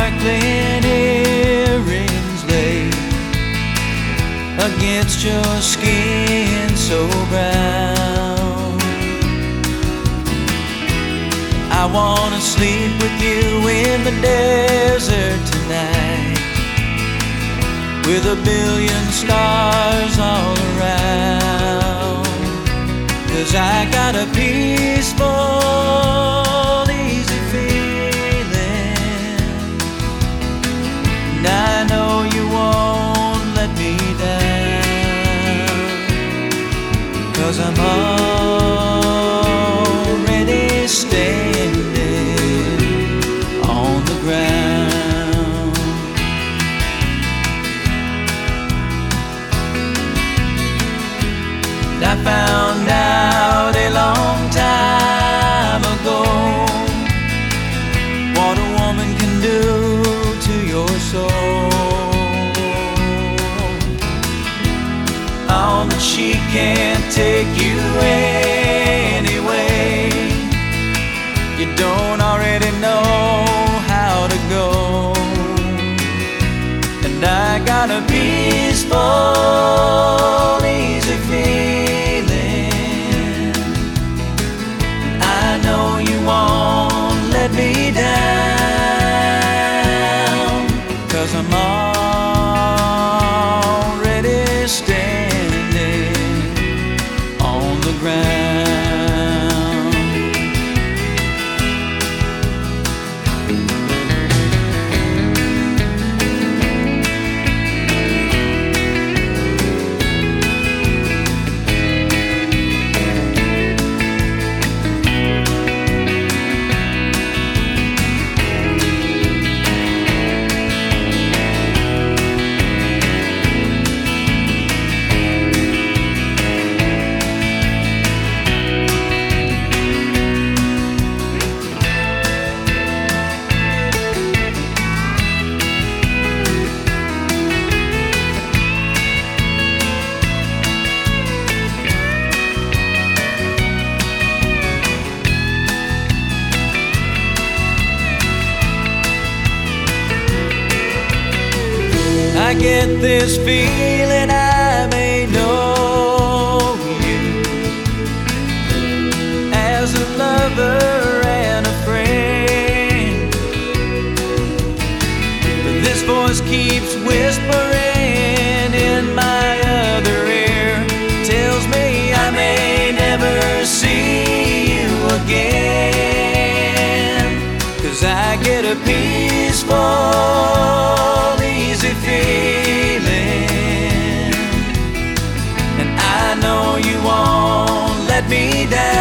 sparkling earrings lay against your skin so brown. I wanna sleep with you in the desert tonight with a billion stars all around. Cause I got a peaceful I found out a long time ago what a woman can do to your soul. Oh, that she can't take you anyway. Get this feeling I may know you as a lover and a friend. But this voice keeps whispering in my other ear, tells me I may never see you again. Cause I get a peaceful, me down.